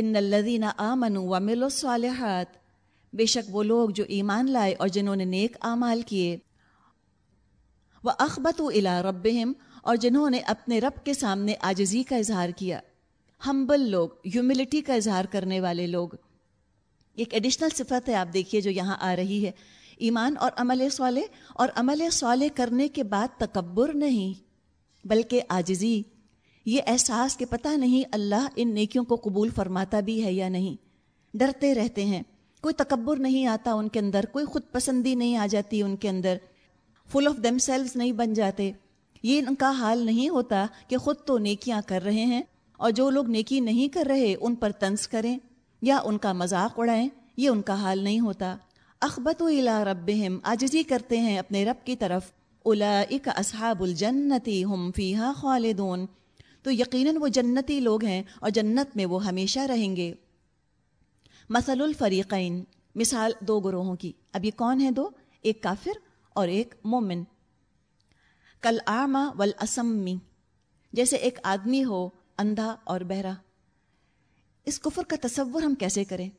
ان الدین آمن و مل الصالحات بے شک وہ لوگ جو ایمان لائے اور جنہوں نے نیک اعمال کیے۔ وہ اخبت و الا ربہم اور جنہوں نے اپنے رب کے سامنے آجزی کا اظہار کیا۔ ہمبل لوگ ہیوملٹی کا اظہار کرنے والے لوگ۔ ایک ایڈیشنل صفت ہے، آپ دیکھیے جو یہاں آ رہی ہے۔ ایمان اور عمل صالح، اور عمل صالح کرنے کے بعد تکبر نہیں، بلکہ آجزی یہ احساس کہ پتہ نہیں اللہ ان نیکیوں کو قبول فرماتا بھی ہے یا نہیں۔ ڈرتے رہتے ہیں۔ کوئی تکبر نہیں آتا ان کے اندر، کوئی خود پسندی نہیں آ جاتی ان کے اندر۔ فل آف دم سیلوز نہیں بن جاتے۔ یہ ان کا حال نہیں ہوتا کہ خود تو نیکیاں کر رہے ہیں اور جو لوگ نیکی نہیں کر رہے ان پر طنز کریں یا ان کا مذاق اڑائیں، یہ ان کا حال نہیں ہوتا۔ اخبت و الا ربہم آجزی کرتے ہیں اپنے رب کی طرف۔ اولئک اصحاب الجنتی، ہم فیہا خالدون۔ تو یقیناً وہ جنتی لوگ ہیں اور جنت میں وہ ہمیشہ رہیں گے۔ مثل الفریقین، مثال دو گروہوں کی۔ اب یہ کون ہیں دو؟ ایک کافر اور ایک مومن۔ کل آما ولاسمی جیسے ایک آدمی ہو، اندھا اور بہرا۔ اس کفر کا تصور ہم کیسے کریں؟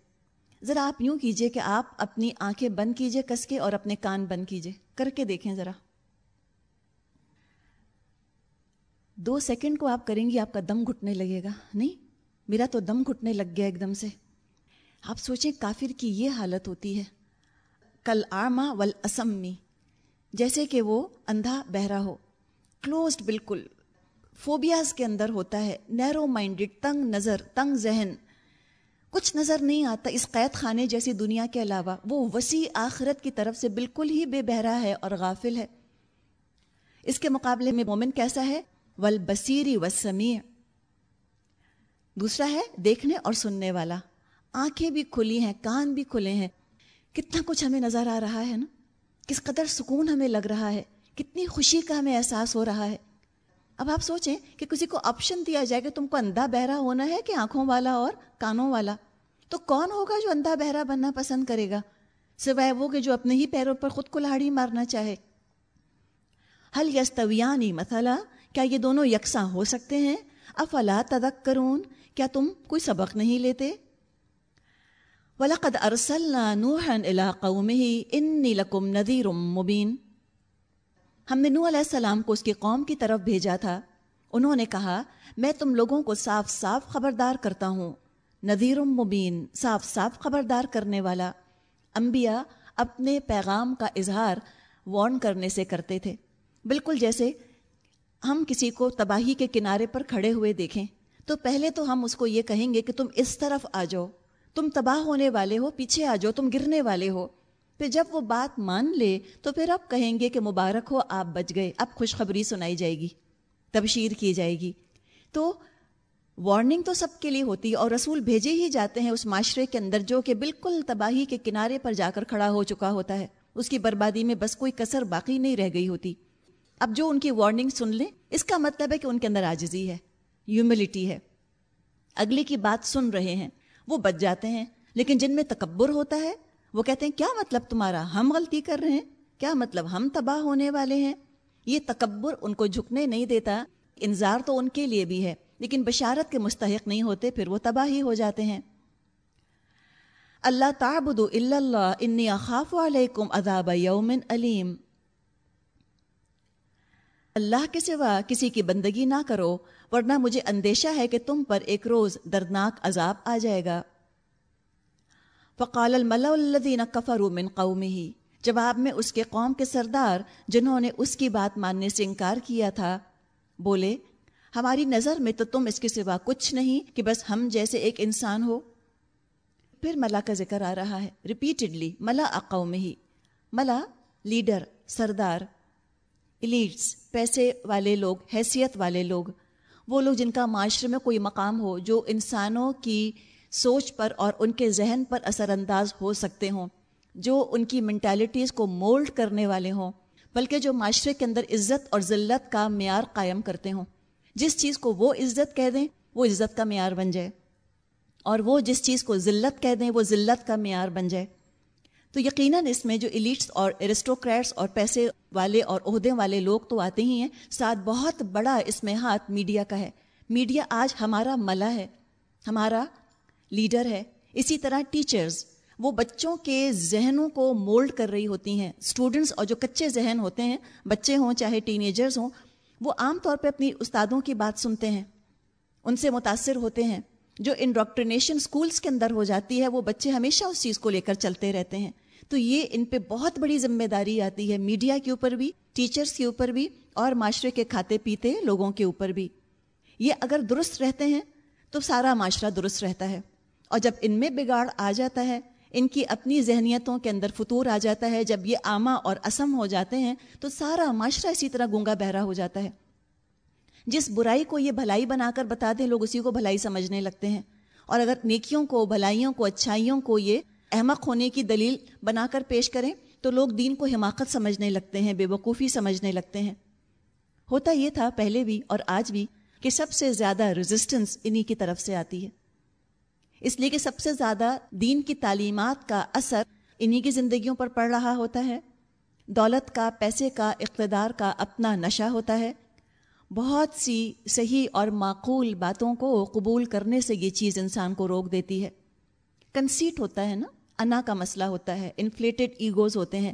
ذرا آپ یوں کیجیے کہ آپ اپنی آنکھیں بند کیجیے، کس کے اور اپنے کان بند کیجیے۔ کر کے دیکھیں ذرا۔ دو سیکنڈ کو آپ کریں گی، آپ کا دم گھٹنے لگے گا۔ نہیں، میرا تو دم گھٹنے لگ گیا ایک دم سے۔ آپ سوچیں، کافر کی یہ حالت ہوتی ہے۔ کل آما ول اسمی جیسے کہ وہ اندھا بہرا ہو۔ کلوزڈ بالکل۔ فوبیاز کے اندر ہوتا ہے۔ نیرو مائنڈڈ تنگ نظر، تنگ ذہن۔ کچھ نظر نہیں آتا اس قید خانے جیسی دنیا کے علاوہ۔ وہ وسیع آخرت کی طرف سے بالکل ہی بے بہرا ہے اور غافل ہے۔ اس کے مقابلے میں مومن کیسا ہے؟ ول بصیری و دوسرا ہے دیکھنے اور سننے والا۔ آنکھیں بھی کھلی ہیں، کان بھی کھلے ہیں۔ کتنا کچھ ہمیں نظر آ رہا ہے نا؟ کس قدر سکون ہمیں لگ رہا ہے۔ کتنی خوشی کا ہمیں احساس ہو رہا ہے۔ اب آپ سوچیں کہ کسی کو آپشن دیا جائے کہ تم کو اندھا بہرا ہونا ہے کہ آنکھوں والا اور کانوں والا۔ تو کون ہوگا جو اندھا بہرا بننا پسند کرے گا؟ سوائے وہ کہ جو اپنے ہی پیروں پر خود کلاڑی مارنا چاہے۔ حل یستویانی مثلا کیا یہ دونوں یکساں ہو سکتے ہیں؟ افلا تدک کرون کیا تم کوئی سبق نہیں لیتے؟ ولاقد ارسل نوحن علاقوں میں ہی ان لکم ندیر مبین ہم نے نو علیہ السلام کو اس کی قوم کی طرف بھیجا تھا۔ انہوں نے کہا، میں تم لوگوں کو صاف صاف خبردار کرتا ہوں۔ ندیر مبین، صاف صاف خبردار کرنے والا۔ انبیاء اپنے پیغام کا اظہار وارن کرنے سے کرتے تھے۔ بالکل جیسے ہم کسی کو تباہی کے کنارے پر کھڑے ہوئے دیکھیں تو پہلے تو ہم اس کو یہ کہیں گے کہ تم اس طرف آ جاؤ۔ تم تباہ ہونے والے ہو، پیچھے آ جاؤ، تم گرنے والے ہو۔ پھر جب وہ بات مان لے تو پھر آپ کہیں گے کہ مبارک ہو، آپ بچ گئے، اب خوشخبری سنائی جائے گی، تبشیر کی جائے گی۔ تو وارننگ تو سب کے لیے ہوتی ہے اور رسول بھیجے ہی جاتے ہیں اس معاشرے کے اندر جو کہ بالکل تباہی کے کنارے پر جا کر کھڑا ہو چکا ہوتا ہے۔ اس کی بربادی میں بس کوئی کسر باقی نہیں رہ گئی ہوتی۔ اب جو ان کی وارننگ سن لیں، اس کا مطلب ہے کہ ان کے اندر آجزی ہے ہیوملٹی ہے۔ اگلی کی بات سن رہے ہیں، وہ بچ جاتے ہیں، لیکن جن میں تکبر ہوتا ہے، وہ کہتے ہیں، کیا مطلب تمہارا؟ ہم غلطی کر رہے ہیں؟ کیا مطلب ہم تباہ ہونے والے ہیں؟ یہ تکبر ان کو جھکنے نہیں دیتا انظار تو ان کے لیے بھی ہے، لیکن بشارت کے مستحق نہیں ہوتے، پھر وہ تباہ ہی ہو جاتے ہیں۔ اللہ تعبد اللہ، انی اخاف علیکم عذاب یوم علیم۔ اللہ کے سوا کسی کی بندگی نہ کرو، ورنہ مجھے اندیشہ ہے کہ تم پر ایک روز دردناک عذاب آ جائے گا۔ فقال الملا الدین کفر من قوم ہی جواب میں اس کے قوم کے سردار جنہوں نے اس کی بات ماننے سے انکار کیا تھا، بولے، ہماری نظر میں تو تم اس کے سوا کچھ نہیں کہ بس ہم جیسے ایک انسان ہو۔ پھر ملا کا ذکر آ رہا ہے۔ ریپیٹڈلی ملا اقوم ہی ملا لیڈر سردار۔ ایلیٹس پیسے والے لوگ، حیثیت والے لوگ، وہ لوگ جن کا معاشرے میں کوئی مقام ہو جو انسانوں کی سوچ پر اور ان کے ذہن پر اثر انداز ہو سکتے ہوں، جو ان کی مینٹالٹیز کو مولڈ کرنے والے ہوں، بلکہ جو معاشرے کے اندر عزت اور ذلت کا معیار قائم کرتے ہوں۔ جس چیز کو وہ عزت کہہ دیں، وہ عزت کا معیار بن جائے۔ اور وہ جس چیز کو ذلت کہہ دیں، وہ ذلت کا معیار بن جائے۔ تو یقیناً اس میں جو ایلیٹس اور ایرسٹوکریٹس اور پیسے والے اور عہدے والے لوگ تو آتے ہی ہیں، ساتھ بہت بڑا اس میں ہاتھ میڈیا کا ہے۔ میڈیا آج ہمارا ملا ہے، ہمارا لیڈر ہے۔ اسی طرح ٹیچرز وہ بچوں کے ذہنوں کو مولڈ کر رہی ہوتی ہیں۔ اسٹوڈنٹس اور جو کچے ذہن ہوتے ہیں، بچے ہوں، چاہے ٹین ایجرز ہوں، وہ عام طور پہ اپنی استادوں کی بات سنتے ہیں۔ ان سے متاثر ہوتے ہیں۔ جو انڈاکٹرینیشن اسکولس کے اندر ہو جاتی ہے، وہ بچے ہمیشہ اس چیز کو لے کر چلتے رہتے ہیں۔ تو یہ ان پہ بہت بڑی ذمہ داری آتی ہے، میڈیا کے اوپر بھی ٹیچرس کے اوپر بھی، اور معاشرے کے کھاتے پیتے لوگوں کے اوپر بھی۔ یہ اگر درست رہتے ہیں، تو سارا معاشرہ درست رہتا ہے۔ اور جب ان میں بگاڑ آ جاتا ہے، ان کی اپنی ذہنیتوں کے اندر فطور آ جاتا ہے، جب یہ آما اور اسم ہو جاتے ہیں، تو سارا معاشرہ اسی طرح گنگا بہرا ہو جاتا ہے۔ جس برائی کو یہ بھلائی بنا کر بتا دیں لوگ اسی کو بھلائی سمجھنے لگتے ہیں۔ اور اگر نیکیوں کو، بھلائیوں کو، اچھائیوں کو یہ احمق ہونے کی دلیل بنا کر پیش کریں تو لوگ دین کو حماقت سمجھنے لگتے ہیں، بے وقوفی سمجھنے لگتے ہیں۔ ہوتا یہ تھا پہلے بھی اور آج بھی کہ سب سے زیادہ ریزسٹنس انہی کی طرف سے آتی ہے۔ اس لیے کہ سب سے زیادہ دین کی تعلیمات کا اثر انہی کی زندگیوں پر پڑ رہا ہوتا ہے۔ دولت کا، پیسے کا، اقتدار کا اپنا نشہ ہوتا ہے۔ بہت سی صحیح اور معقول باتوں کو قبول کرنے سے یہ چیز انسان کو روک دیتی ہے۔ کنسیٹ ہوتا ہے نا؟ انا کا مسئلہ ہوتا ہے انفلیٹڈ ایگوز ہوتے ہیں۔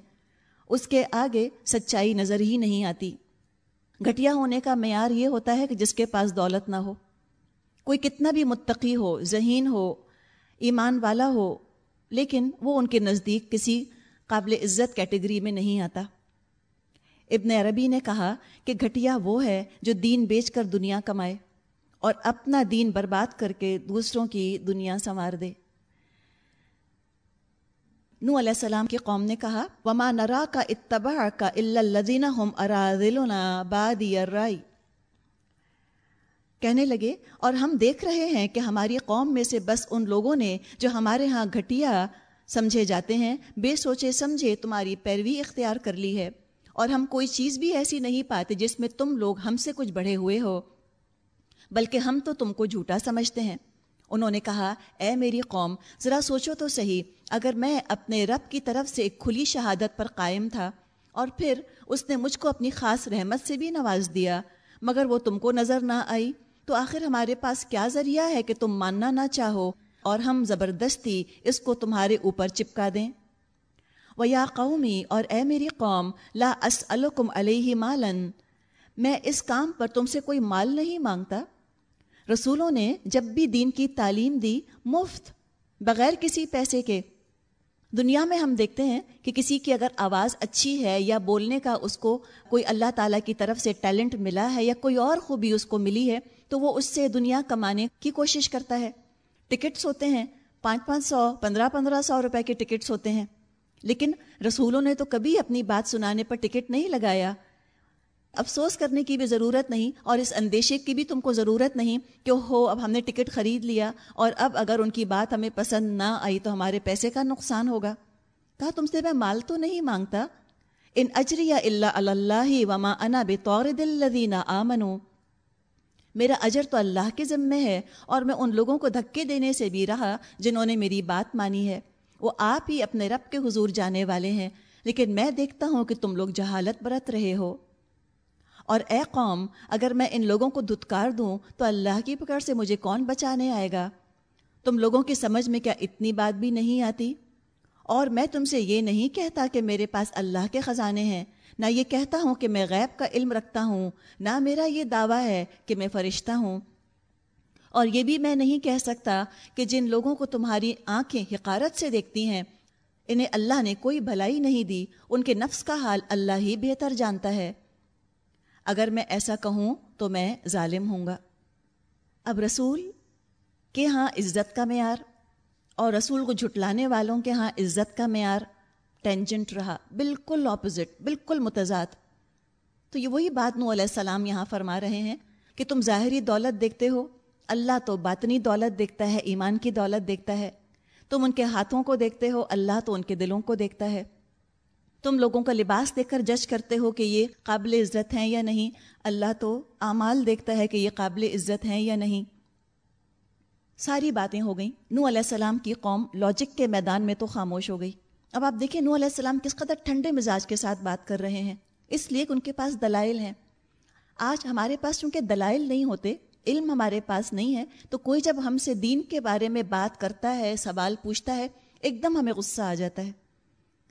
اس کے آگے سچائی نظر ہی نہیں آتی۔ گھٹیا ہونے کا معیار یہ ہوتا ہے کہ جس کے پاس دولت نہ ہو۔ کوئی کتنا بھی متقی ہو، ذہین ہو، ایمان والا ہو، لیکن وہ ان کے نزدیک کسی قابل عزت کیٹیگری میں نہیں آتا۔ ابن عربی نے کہا کہ گھٹیا وہ ہے جو دین بیچ کر دنیا کمائے اور اپنا دین برباد کر کے دوسروں کی دنیا سنوار دے۔ نو علیہ السلام کی قوم نے کہا، وما نرا کا اتباع کا الزین ہم ارادلنا بادی رائی کہنے لگے، اور ہم دیکھ رہے ہیں کہ ہماری قوم میں سے بس ان لوگوں نے جو ہمارے ہاں گھٹیا سمجھے جاتے ہیں، بے سوچے سمجھے تمہاری پیروی اختیار کر لی ہے، اور ہم کوئی چیز بھی ایسی نہیں پاتے جس میں تم لوگ ہم سے کچھ بڑھے ہوئے ہو، بلکہ ہم تو تم کو جھوٹا سمجھتے ہیں۔ انہوں نے کہا، اے میری قوم، ذرا سوچو تو صحیح، اگر میں اپنے رب کی طرف سے ایک کھلی شہادت پر قائم تھا اور پھر اس نے مجھ کو اپنی خاص رحمت سے بھی نواز دیا، مگر وہ تم کو نظر نہ آئی، تو آخر ہمارے پاس کیا ذریعہ ہے کہ تم ماننا نہ چاہو اور ہم زبردستی اس کو تمہارے اوپر چپکا دیں؟ وہ یا قومی اور اے میری قوم، لا اسلکم علیہ مالن میں اس کام پر تم سے کوئی مال نہیں مانگتا؟ رسولوں نے جب بھی دین کی تعلیم دی، مفت، بغیر کسی پیسے کے، دنیا میں ہم دیکھتے ہیں کہ کسی کی اگر آواز اچھی ہے یا بولنے کا اس کو کوئی اللہ تعالیٰ کی طرف سے ٹیلنٹ ملا ہے یا کوئی اور خوبی اس کو ملی ہے، تو وہ اس سے دنیا کمانے کی کوشش کرتا ہے۔ ٹکٹس ہوتے ہیں، پانچ پانچ سو، پندرہ پندرہ سو روپے کے ٹکٹس ہوتے ہیں۔ لیکن رسولوں نے تو کبھی اپنی بات سنانے پر ٹکٹ نہیں لگایا۔ افسوس کرنے کی بھی ضرورت نہیں اور اس اندیشے کی بھی تم کو ضرورت نہیں کہ ہو، اب ہم نے ٹکٹ خرید لیا اور اب اگر ان کی بات ہمیں پسند نہ آئی تو ہمارے پیسے کا نقصان ہوگا۔ کہا، تم سے میں مال تو نہیں مانگتا؟ ان اجری اللہ اللہ وما انا بے طور آمنو۔ میرا اجر تو اللہ کے ذمے ہے اور میں ان لوگوں کو دھکے دینے سے بھی رہا جنہوں نے میری بات مانی ہے۔ وہ آپ ہی اپنے رب کے حضور جانے والے ہیں، لیکن میں دیکھتا ہوں کہ تم لوگ جہالت برت رہے ہو۔ اور اے قوم، اگر میں ان لوگوں کو دھتکار دوں، تو اللہ کی پکڑ سے مجھے کون بچانے آئے گا؟ تم لوگوں کی سمجھ میں کیا اتنی بات بھی نہیں آتی؟ اور میں تم سے یہ نہیں کہتا کہ میرے پاس اللہ کے خزانے ہیں، نہ یہ کہتا ہوں کہ میں غیب کا علم رکھتا ہوں، نہ میرا یہ دعویٰ ہے کہ میں فرشتہ ہوں۔ اور یہ بھی میں نہیں کہہ سکتا کہ جن لوگوں کو تمہاری آنکھیں حقارت سے دیکھتی ہیں، انہیں اللہ نے کوئی بھلائی نہیں دی، ان کے نفس کا حال اللہ ہی بہتر جانتا ہے۔ اگر میں ایسا کہوں تو میں ظالم ہوں گا۔ اب رسول کے ہاں عزت کا معیار اور رسول کو جھٹلانے والوں کے ہاں عزت کا معیار ٹینجنٹ رہا، بالکل اپوزٹ بالکل متضاد۔ تو یہ وہی بات نو علیہ السلام یہاں فرما رہے ہیں کہ تم ظاہری دولت دیکھتے ہو، اللہ تو باطنی دولت دیکھتا ہے، ایمان کی دولت دیکھتا ہے۔ تم ان کے ہاتھوں کو دیکھتے ہو، اللہ تو ان کے دلوں کو دیکھتا ہے۔ تم لوگوں کا لباس دیکھ کر جج کرتے ہو کہ یہ قابل عزت ہیں یا نہیں؟ اللہ تو اعمال دیکھتا ہے کہ یہ قابل عزت ہیں یا نہیں۔ ساری باتیں ہو گئیں۔ نو علیہ السلام کی قوم لاجک کے میدان میں تو خاموش ہو گئی۔ اب آپ دیکھیں نو علیہ السلام کس قدر ٹھنڈے مزاج کے ساتھ بات کر رہے ہیں۔ اس لیے کہ ان کے پاس دلائل ہیں۔ آج ہمارے پاس چونکہ دلائل نہیں ہوتے، علم ہمارے پاس نہیں ہے، تو کوئی جب ہم سے دین کے بارے میں بات کرتا ہے، سوال پوچھتا ہے، ایک دم ہمیں غصہ آ جاتا ہے۔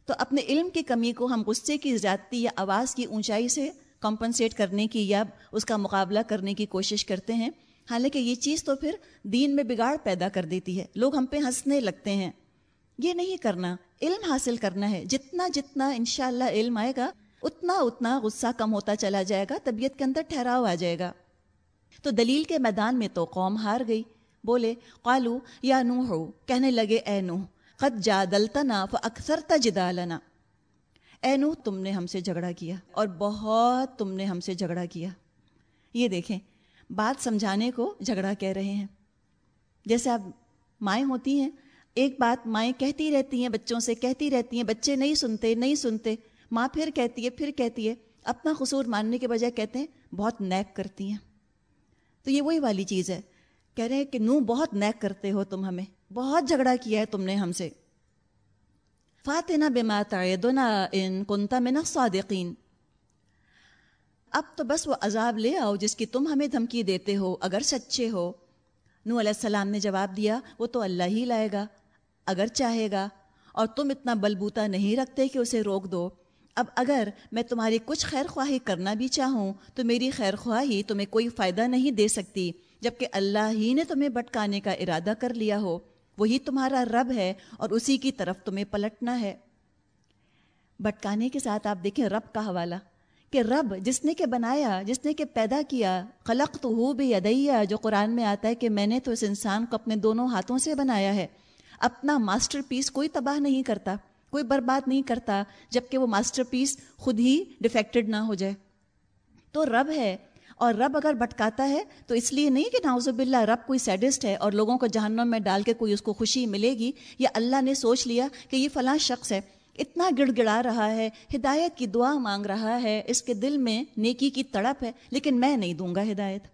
تو اپنے علم کی کمی کو ہم غصے کی زیادتی یا آواز کی اونچائی سے کمپنسیٹ کرنے کی یا اس کا مقابلہ کرنے کی کوشش کرتے ہیں۔ حالانکہ یہ چیز تو پھر دین میں بگاڑ پیدا کر دیتی ہے۔ لوگ ہم پہ ہنسنے لگتے ہیں۔ یہ نہیں کرنا، علم حاصل کرنا ہے۔ جتنا جتنا انشاءاللہ علم آئے گا، اتنا اتنا غصہ کم ہوتا چلا جائے گا، طبیعت کے اندر ٹھہراؤ آ جائے گا۔ تو دلیل کے میدان میں تو قوم ہار گئی۔ بولے، قالو یا نو ہو کہنے لگے، اے نو قد جا دلتنا اکثر تجدالنا اے نو تم نے ہم سے جھگڑا کیا اور بہت تم نے ہم سے جھگڑا کیا۔ یہ دیکھیں، بات سمجھانے کو جھگڑا کہہ رہے ہیں۔ جیسے اب مائیں ہوتی ہیں، ایک بات مائیں کہتی رہتی ہیں، بچوں سے کہتی رہتی ہیں، بچے نہیں سنتے نہیں سنتے۔ ماں پھر کہتی ہے، پھر کہتی ہے۔ اپنا قصور ماننے کے بجائے کہتے ہیں، بہت نیک کرتی ہیں۔ تو یہ وہی والی چیز ہے۔ کہہ رہے ہیں کہ نو بہت نیک کرتے ہو تم ہمیں۔ بہت جھگڑا کیا ہے تم نے ہم سے۔ فاتنا بے مات ان کنتا میں صادقین اب تو بس وہ عذاب لے آؤ جس کی تم ہمیں دھمکی دیتے ہو، اگر سچے ہو۔ نو علیہ السلام نے جواب دیا، وہ تو اللہ ہی لائے گا، اگر چاہے گا۔ اور تم اتنا بلبوتا نہیں رکھتے کہ اسے روک دو۔ اب اگر میں تمہاری کچھ خیر خواہی کرنا بھی چاہوں، تو میری خیر خواہی تمہیں کوئی فائدہ نہیں دے سکتی، جبکہ اللہ ہی نے تمہیں بھٹکانے کا ارادہ کر لیا ہو۔ وہی تمہارا رب ہے اور اسی کی طرف تمہیں پلٹنا ہے۔ بھٹکانے کے ساتھ آپ دیکھیں رب کا حوالہ کہ رب جس نے کہ بنایا، جس نے کہ پیدا کیا خلق تو ہو بھی ادیا جو قرآن میں آتا ہے کہ میں نے تو اس انسان کو اپنے دونوں ہاتھوں سے بنایا ہے۔ اپنا ماسٹر پیس کوئی تباہ نہیں کرتا، کوئی برباد نہیں کرتا جبکہ وہ ماسٹر پیس خود ہی ڈیفیکٹڈ نہ ہو جائے۔ تو رب ہے اور رب اگر بھٹکاتا ہے تو اس لیے نہیں کہ ناؤز باللہ رب کوئی سیڈسٹ ہے اور لوگوں کو جہنم میں ڈال کے کوئی اس کو خوشی ملے گی یا اللہ نے سوچ لیا کہ یہ فلاں شخص ہے، اتنا گڑ گڑا رہا ہے، ہدایت کی دعا مانگ رہا ہے، اس کے دل میں نیکی کی تڑپ ہے، لیکن میں نہیں دوں گا ہدایت۔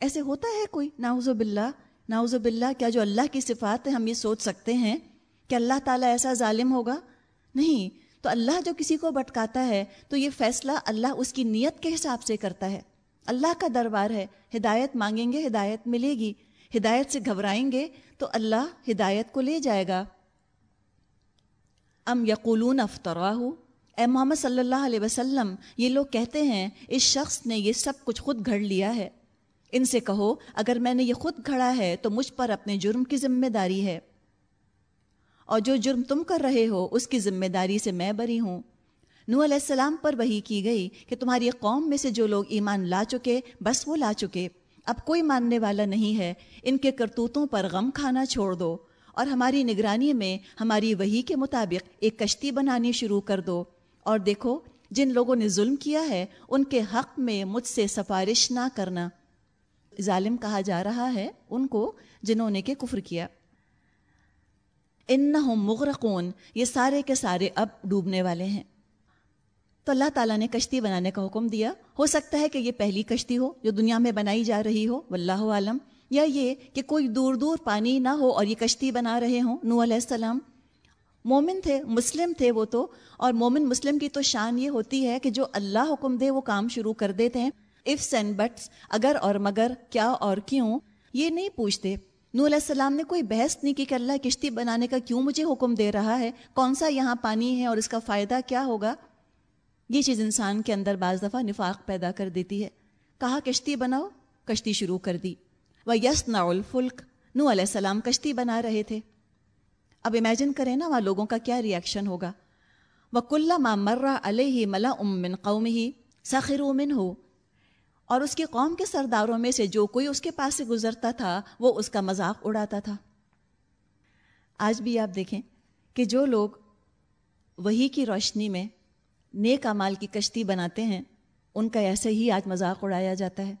ایسے ہوتا ہے کوئی؟ ناؤز باللہ ناؤز باللہ، کیا جو اللہ کی صفات ہے ہم یہ سوچ سکتے ہیں کہ اللہ تعالیٰ ایسا ظالم ہوگا؟ نہیں، تو اللہ جو کسی کو بٹکاتا ہے تو یہ فیصلہ اللہ اس کی نیت کے حساب سے کرتا ہے۔ اللہ کا دربار ہے، ہدایت مانگیں گے، ہدایت ملے گی۔ ہدایت سے گھبرائیں گے تو اللہ ہدایت کو لے جائے گا۔ ام یقولون افطراہ اے محمد صلی اللہ علیہ وسلم، یہ لوگ کہتے ہیں، اس شخص نے یہ سب کچھ خود گھڑ لیا ہے۔ ان سے کہو، اگر میں نے یہ خود گھڑا ہے تو مجھ پر اپنے جرم کی ذمہ داری ہے۔ اور جو جرم تم کر رہے ہو، اس کی ذمہ داری سے میں بری ہوں۔ نو علیہ السلام پر وہی کی گئی کہ تمہاری قوم میں سے جو لوگ ایمان لا چکے، بس وہ لا چکے۔ اب کوئی ماننے والا نہیں ہے، ان کے کرتوتوں پر غم کھانا چھوڑ دو اور ہماری نگرانی میں ہماری وہی کے مطابق ایک کشتی بنانی شروع کر دو۔ اور دیکھو، جن لوگوں نے ظلم کیا ہے، ان کے حق میں مجھ سے سفارش نہ کرنا۔ ظالم کہا جا رہا ہے ان کو جنہوں نے کہ کفر کیا۔ ان مغرقون، یہ سارے کے سارے اب ڈوبنے والے ہیں۔ تو اللہ تعالیٰ نے کشتی بنانے کا حکم دیا۔ ہو سکتا ہے کہ یہ پہلی کشتی ہو جو دنیا میں بنائی جا رہی ہو، واللہ عالم۔ یا یہ کہ کوئی دور دور پانی نہ ہو اور یہ کشتی بنا رہے ہوں نو علیہ السلام۔ مومن تھے، مسلم تھے وہ تو۔ اور مومن مسلم کی تو شان یہ ہوتی ہے کہ جو اللہ حکم دے وہ کام شروع کر دیتے ہیں۔ افس اینڈ بٹس اگر اور مگر، کیا اور کیوں؟ یہ نہیں پوچھتے۔ نو علیہ السلام نے کوئی بحث نہیں کی کہ اللہ کشتی بنانے کا کیوں مجھے حکم دے رہا ہے؟ کون سا یہاں پانی ہے اور اس کا فائدہ کیا ہوگا؟ یہ چیز انسان کے اندر بعض دفعہ نفاق پیدا کر دیتی ہے۔ کہا، کشتی بناؤ، کشتی شروع کر دی۔ وہ یس الفلک نو علیہ السلام کشتی بنا رہے تھے۔ اب امیجن کریں نا، وہاں لوگوں کا کیا ریئیکشن ہوگا۔ وہ کل ماں مرہ علیہ ملا امن قوم ہی سخر امن ہو اور اس کی قوم کے سرداروں میں سے جو کوئی اس کے پاس سے گزرتا تھا، وہ اس کا مذاق اڑاتا تھا۔ آج بھی آپ دیکھیں کہ جو لوگ وہی کی روشنی میں نیک امال کی کشتی بناتے ہیں، ان کا ایسے ہی آج مذاق اڑایا جاتا ہے۔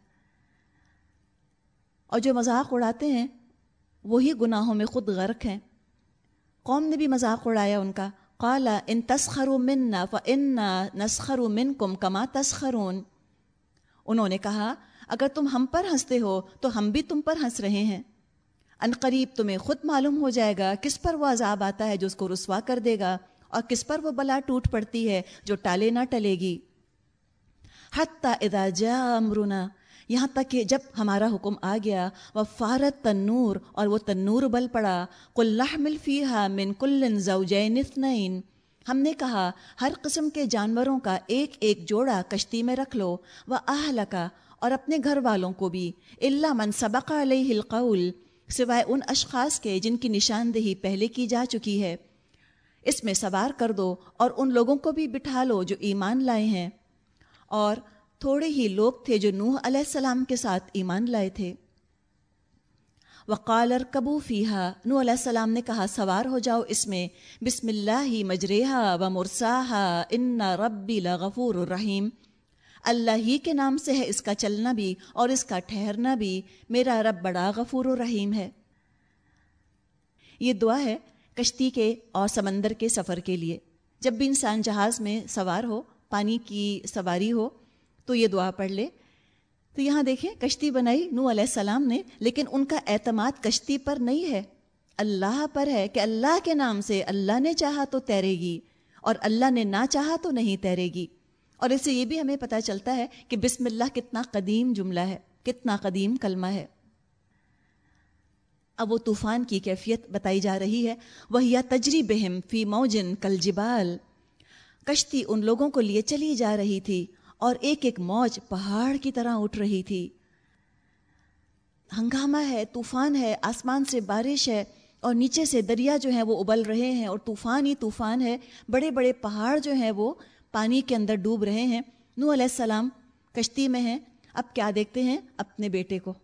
اور جو مذاق اڑاتے ہیں، وہی گناہوں میں خود غرق ہیں۔ قوم نے بھی مذاق اڑایا ان کا۔ قالا، ان تسخر منا فن نسخر من کم کما تسخرون۔ انہوں نے کہا، اگر تم ہم پر ہنستے ہو، تو ہم بھی تم پر ہنس رہے ہیں۔ ان قریب تمہیں خود معلوم ہو جائے گا کس پر وہ عذاب آتا ہے جو اس کو رسوا کر دے گا۔ اور کس پر وہ بلا ٹوٹ پڑتی ہے جو ٹالے نہ ٹلے گی؟ حتیٰ ادا جا امرنا، یہاں تک کہ جب ہمارا حکم آ گیا وہ فارت تنور اور وہ تنور بل پڑا کلّہ ملفیہ من کل زوجین اثنین۔ ہم نے کہا، ہر قسم کے جانوروں کا ایک ایک جوڑا کشتی میں رکھ لو وہ آہل کا اور اپنے گھر والوں کو بھی اللہ من سبق علیہ القول۔ سوائے ان اشخاص کے جن کی نشاندہی پہلے کی جا چکی ہے۔ اس میں سوار کر دو اور ان لوگوں کو بھی بٹھا لو جو ایمان لائے ہیں۔ اور تھوڑے ہی لوگ تھے جو نوح علیہ السلام کے ساتھ ایمان لائے تھے۔ وقالر کبو فیحا نو علیہ السلام نے کہا، سوار ہو جاؤ اس میں۔ بسم اللہ مجریحا و مرساحا ان ربی لغفور الرحیم۔ اللہ ہی کے نام سے ہے اس کا چلنا بھی اور اس کا ٹھہرنا بھی۔ میرا رب بڑا غفور الرحیم ہے۔ یہ دعا ہے کشتی کے اور سمندر کے سفر کے لیے۔ جب بھی انسان جہاز میں سوار ہو، پانی کی سواری ہو، تو یہ دعا پڑھ لے۔ تو یہاں دیکھیں، کشتی بنائی نو علیہ السلام نے، لیکن ان کا اعتماد کشتی پر نہیں ہے۔ اللہ پر ہے کہ اللہ کے نام سے اللہ نے چاہا تو تیرے گی، اور اللہ نے نہ چاہا تو نہیں تیرے گی۔ اور اس سے یہ بھی ہمیں پتہ چلتا ہے کہ بسم اللہ کتنا قدیم جملہ ہے، کتنا قدیم کلمہ ہے۔ اب وہ طوفان کی کیفیت بتائی جا رہی ہے۔ وہ یا تجری بہم فی موجن کل جبال کشتی ان لوگوں کو لیے چلی جا رہی تھی اور ایک ایک موج پہاڑ کی طرح اٹھ رہی تھی۔ ہنگامہ ہے، طوفان ہے، آسمان سے بارش ہے اور نیچے سے دریا جو ہیں وہ ابل رہے ہیں اور طوفان ہی طوفان ہے۔ بڑے بڑے پہاڑ جو ہیں وہ پانی کے اندر ڈوب رہے ہیں۔ نو علیہ السلام کشتی میں ہیں۔ اب کیا دیکھتے ہیں؟ اپنے بیٹے کو۔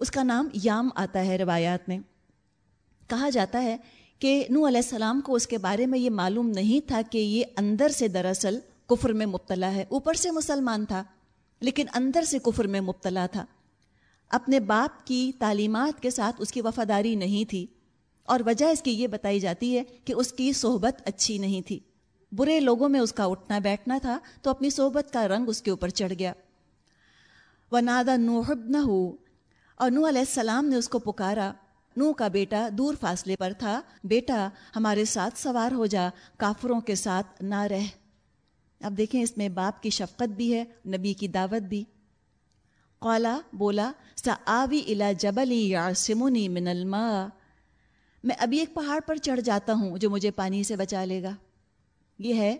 اس کا نام یام آتا ہے روایات میں۔ کہا جاتا ہے کہ نو علیہ السلام کو اس کے بارے میں یہ معلوم نہیں تھا کہ یہ اندر سے دراصل کفر میں مبتلا ہے۔ اوپر سے مسلمان تھا، لیکن اندر سے کفر میں مبتلا تھا۔ اپنے باپ کی تعلیمات کے ساتھ اس کی وفاداری نہیں تھی، اور وجہ اس کی یہ بتائی جاتی ہے کہ اس کی صحبت اچھی نہیں تھی۔ برے لوگوں میں اس کا اٹھنا بیٹھنا تھا تو اپنی صحبت کا رنگ اس کے اوپر چڑھ گیا۔ وہ نادا نوحب نہ ہو اور نو علیہ السلام نے اس کو پکارا۔ نو کا بیٹا دور فاصلے پر تھا۔ بیٹا، ہمارے ساتھ سوار ہو جا۔ کافروں کے ساتھ نہ رہ۔ اب دیکھیں اس میں باپ کی شفقت بھی ہے، نبی کی دعوت بھی۔ قالا، بولا سا آوی الا جبلی یا سمونی من الماء۔ میں ابھی ایک پہاڑ پر چڑھ جاتا ہوں جو مجھے پانی سے بچا لے گا۔ یہ ہے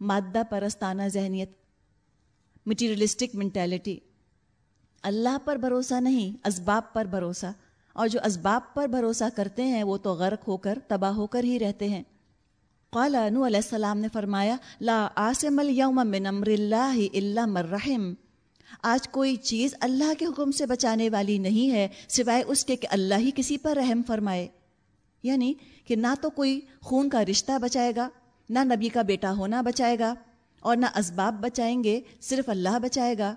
مادہ پرستانہ ذہنیت۔ مٹیریلسٹک منٹیلٹی اللہ پر بھروسہ نہیں، اسباب پر بھروسہ۔ اور جو اسباب پر بھروسہ کرتے ہیں، وہ تو غرق ہو کر، تباہ ہو کر ہی رہتے ہیں۔ قال نو علیہ السلام نے فرمایا، لا آسم اليوم من امر اللہ الا من رحم۔ آج کوئی چیز اللہ کے حکم سے بچانے والی نہیں ہے، سوائے اس کے کہ اللہ ہی کسی پر رحم فرمائے۔ یعنی کہ نہ تو کوئی خون کا رشتہ بچائے گا، نہ نبی کا بیٹا ہونا بچائے گا، اور نہ اسباب بچائیں گے، صرف اللہ بچائے گا۔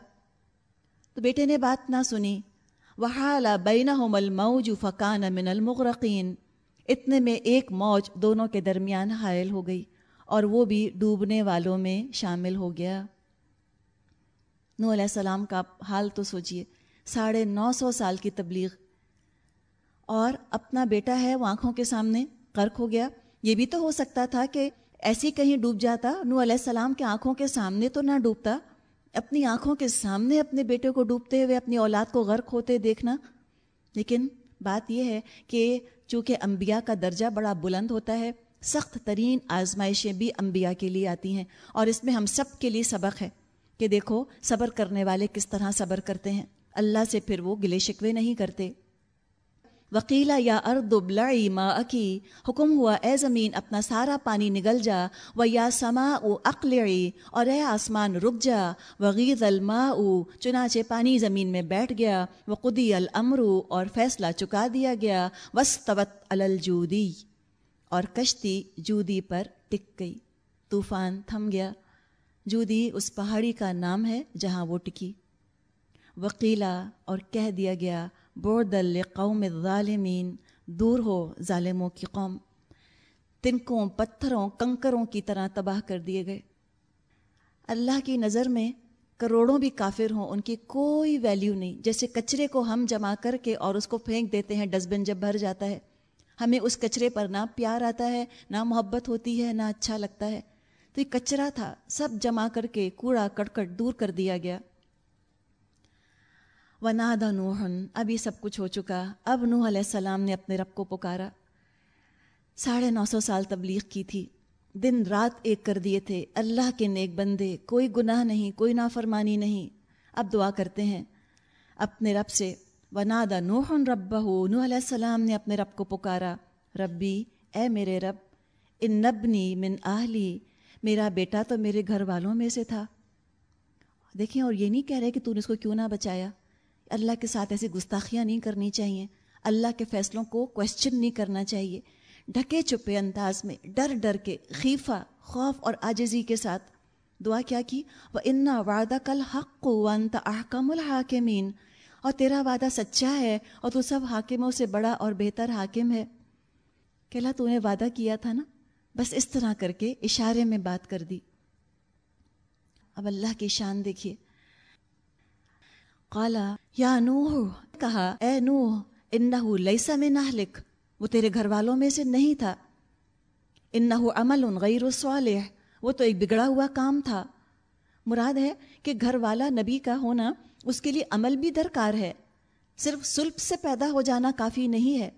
تو بیٹے نے بات نہ سنی۔ وحال بینہم الموج فکان من المغرقین اتنے میں ایک موج دونوں کے درمیان حائل ہو گئی اور وہ بھی ڈوبنے والوں میں شامل ہو گیا۔ نو علیہ السلام کا حال تو سوچئے۔ ساڑھے نو سو سال کی تبلیغ۔ اور اپنا بیٹا ہے وہ آنکھوں کے سامنے غرق ہو گیا۔ یہ بھی تو ہو سکتا تھا کہ ایسی کہیں ڈوب جاتا نو علیہ السلام کے آنکھوں کے سامنے تو نہ ڈوبتا۔ اپنی آنکھوں کے سامنے اپنے بیٹے کو ڈوبتے ہوئے، اپنی اولاد کو غرق ہوتے دیکھنا۔ لیکن بات یہ ہے کہ چونکہ انبیاء کا درجہ بڑا بلند ہوتا ہے، سخت ترین آزمائشیں بھی انبیاء کے لیے آتی ہیں۔ اور اس میں ہم سب کے لیے سبق ہے کہ دیکھو، صبر کرنے والے کس طرح صبر کرتے ہیں۔ اللہ سے پھر وہ گلے شکوے نہیں کرتے۔ وکیلا یا ارد بلعی ما اکی، حکم ہوا، اے زمین اپنا سارا پانی نگل جا، و یا سما او اقلعی، اور اے آسمان رک جا وغیز الماء، چنانچہ پانی زمین میں بیٹھ گیا، و قدی الامرو اور فیصلہ چکا دیا گیا وسطوت الجودی، اور کشتی جودی پر ٹک گئی۔ طوفان تھم گیا۔ جودی اس پہاڑی کا نام ہے جہاں وہ ٹکی۔ وکیلا اور کہہ دیا گیا بردل قوم ظالمین دور ہو ظالموں کی قوم۔ تنکوں، پتھروں، کنکروں کی طرح تباہ کر دیے گئے۔ اللہ کی نظر میں کروڑوں بھی کافر ہوں، ان کی کوئی ویلیو نہیں۔ جیسے کچرے کو ہم جمع کر کے اور اس کو پھینک دیتے ہیں ڈسٹ بن جب بھر جاتا ہے۔ ہمیں اس کچرے پر نہ پیار آتا ہے، نہ محبت ہوتی ہے، نہ اچھا لگتا ہے۔ تو یہ کچرا تھا، سب جمع کر کے کوڑا کٹکٹ دور کر دیا گیا۔ ونادا نوحن اب یہ سب کچھ ہو چکا، اب نوح علیہ السلام نے اپنے رب کو پکارا۔ ساڑھے نو سو سال تبلیغ کی تھی۔ دن رات ایک کر دیے تھے۔ اللہ کے نیک بندے، کوئی گناہ نہیں، کوئی نافرمانی نہیں۔ اب دعا کرتے ہیں۔ اپنے رب سے ونادا نوح رب نوح علیہ السلام نے اپنے رب کو پکارا۔ ربی، اے میرے رب، ان نبنی من آہلی میرا بیٹا تو میرے گھر والوں میں سے تھا۔ دیکھیں، اور یہ نہیں کہہ رہے کہ تو نے اس کو کیوں نہ بچایا۔ اللہ کے ساتھ ایسی گستاخیاں نہیں کرنی چاہیے۔ اللہ کے فیصلوں کو کوشچن نہیں کرنا چاہیے۔ ڈھکے چھپے انداز میں، ڈر ڈر کے، خیفہ، خوف اور آجزی کے ساتھ۔ دعا کیا کی؟ وہ انا وعدہ کل حق ونت احکم الحاکمین اور تیرا وعدہ سچا ہے اور تو سب حاکموں سے بڑا اور بہتر حاکم ہے۔ کہلا تو نے وعدہ کیا تھا نا؟ بس اس طرح کر کے اشارے میں بات کر دی۔ اب اللہ کی شان دیکھیے۔ قالا یا نوح، کہا، اے نوح، انہو لیسا میں نہلک وہ تیرے گھر والوں میں سے نہیں تھا۔ انہو عمل غیر صالح، وہ تو ایک بگڑا ہوا کام تھا۔ مراد ہے کہ گھر والا نبی کا ہونا اس کے لیے عمل بھی درکار ہے۔ صرف سلپ سے پیدا ہو جانا کافی نہیں ہے۔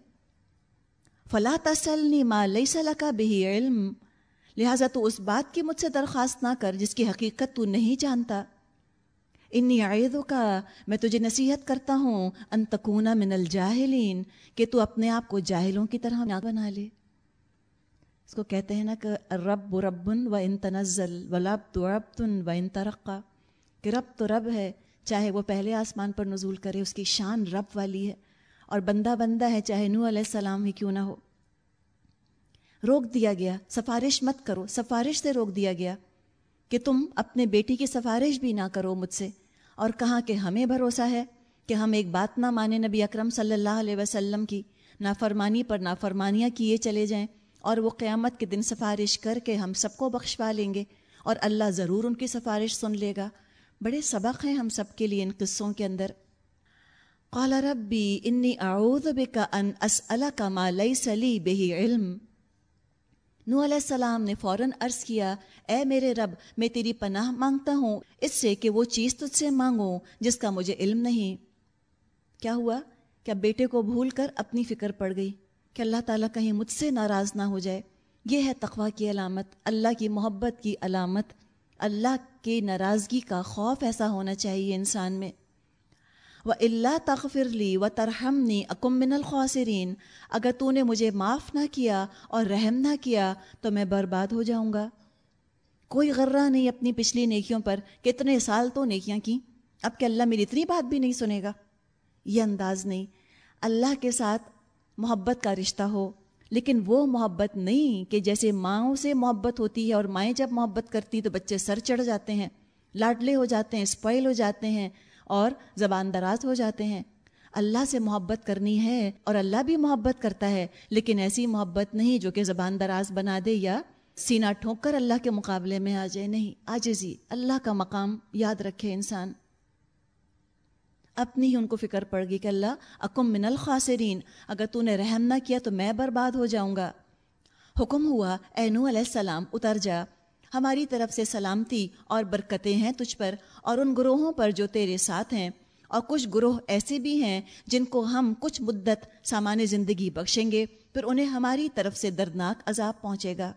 فلا تسلنی ما لیس لکا بہی علم، لہٰذا تو اس بات کی مجھ سے درخواست نہ کر جس کی حقیقت تو نہیں جانتا۔ انی عیدوں کا میں تجھے نصیحت کرتا ہوں، ان تکونا من الجاہلین، کہ تو اپنے آپ کو جاہلوں کی طرح نہ بنا لے۔ اس کو کہتے ہیں نا کہ رب و ربن و ان تنزل و لب تو رب تن و ان ترقہ کہ رب تو رب ہے، چاہے وہ پہلے آسمان پر نزول کرے، اس کی شان رب والی ہے۔ اور بندہ بندہ ہے، چاہے نو علیہ السلام ہی کیوں نہ ہو۔ روک دیا گیا، سفارش مت کرو، سفارش سے روک دیا گیا۔ کہ تم اپنے بیٹی کی سفارش بھی نہ کرو مجھ سے۔ اور کہاں کہ ہمیں بھروسہ ہے کہ ہم ایک بات نہ مانیں نبی اکرم صلی اللہ علیہ وسلم کی، نافرمانی پر نافرمانیاں کیے چلے جائیں اور وہ قیامت کے دن سفارش کر کے ہم سب کو بخشوا لیں گے اور اللہ ضرور ان کی سفارش سن لے گا۔ بڑے سبق ہیں ہم سب کے لیے ان قصوں کے اندر۔ قال ربی انی اعوذ بک ان اسألک ما لیس لی بہی علم۔ نو علیہ السلام نے فوراً عرض کیا، اے میرے رب، میں تیری پناہ مانگتا ہوں، اس سے کہ وہ چیز تجھ سے مانگوں جس کا مجھے علم نہیں۔ کیا ہوا؟ کیا بیٹے کو بھول کر اپنی فکر پڑ گئی؟ کہ اللہ تعالیٰ کہیں مجھ سے ناراض نہ ہو جائے؟ یہ ہے تقوی کی علامت، اللہ کی محبت کی علامت۔ اللہ کی ناراضگی کا خوف ایسا ہونا چاہیے انسان میں۔ و اللہ تغفر لی و ترہمنی اکم من الخواسرین اگر تو نے مجھے معاف نہ کیا اور رحم نہ کیا، تو میں برباد ہو جاؤں گا۔ کوئی غرہ نہیں اپنی پچھلی نیکیوں پر کتنے سال تو نیکیاں کی اب کہ اللہ میری اتنی بات بھی نہیں سنے گا۔ یہ انداز نہیں۔ اللہ کے ساتھ محبت کا رشتہ ہو۔ لیکن وہ محبت نہیں کہ جیسے ماؤں سے محبت ہوتی ہے اور مائیں جب محبت کرتی تو بچے سر چڑھ جاتے ہیں، لاڈلے ہو جاتے ہیں اسپائل ہو جاتے ہیں۔ اور زبان دراز ہو جاتے ہیں۔ اللہ سے محبت کرنی ہے اور اللہ بھی محبت کرتا ہے، لیکن ایسی محبت نہیں جو کہ زبان دراز بنا دے یا سینہ ٹھونک کر اللہ کے مقابلے میں آ جائے۔ نہیں آجزی اللہ کا مقام یاد رکھے انسان۔ اپنی ہی ان کو فکر پڑ گئی کہ اللہ، اکم من الخاسرین، اگر تو نے رحم نہ کیا تو میں برباد ہو جاؤں گا۔ حکم ہوا، اے نو علیہ السلام، اتر جا۔ ہماری طرف سے سلامتی اور برکتیں ہیں تجھ پر اور ان گروہوں پر جو تیرے ساتھ ہیں۔ اور کچھ گروہ ایسے بھی ہیں جن کو ہم کچھ مدت سامان زندگی بخشیں گے، پھر انہیں ہماری طرف سے دردناک عذاب پہنچے گا۔